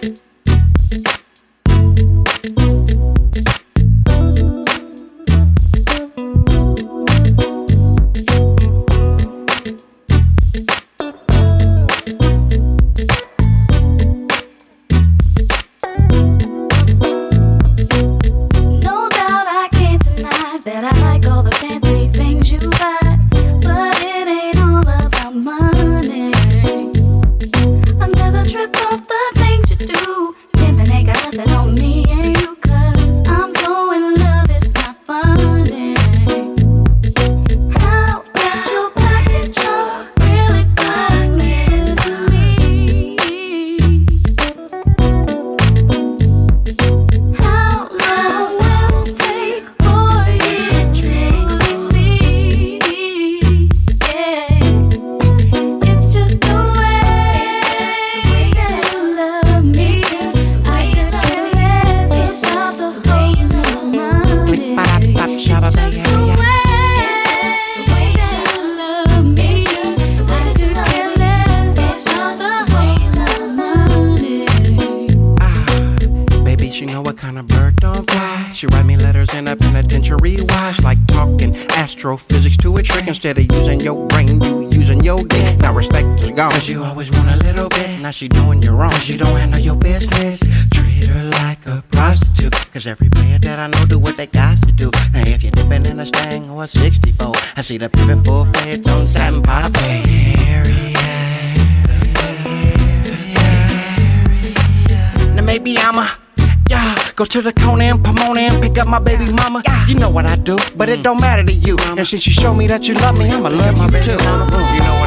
Thank you. Penitentiary watch, like talking astrophysics to a trick. Instead of using your brain, you using your dick. Now respect is gone. Cause you always want a little bit. Now she doing you wrong. She don't handle your business. Treat her like a prostitute. Cause every player that I know do what they got to do. Now if you're dipping in a stang or a 64, I see the pippin' full fledged on satin pop. Now maybe I'ma yeah, go to the corner and Pomona and pick up my baby mama. You know what I do, but it mm. don't matter to you. And since you show me that you love me, I'ma love you too. You know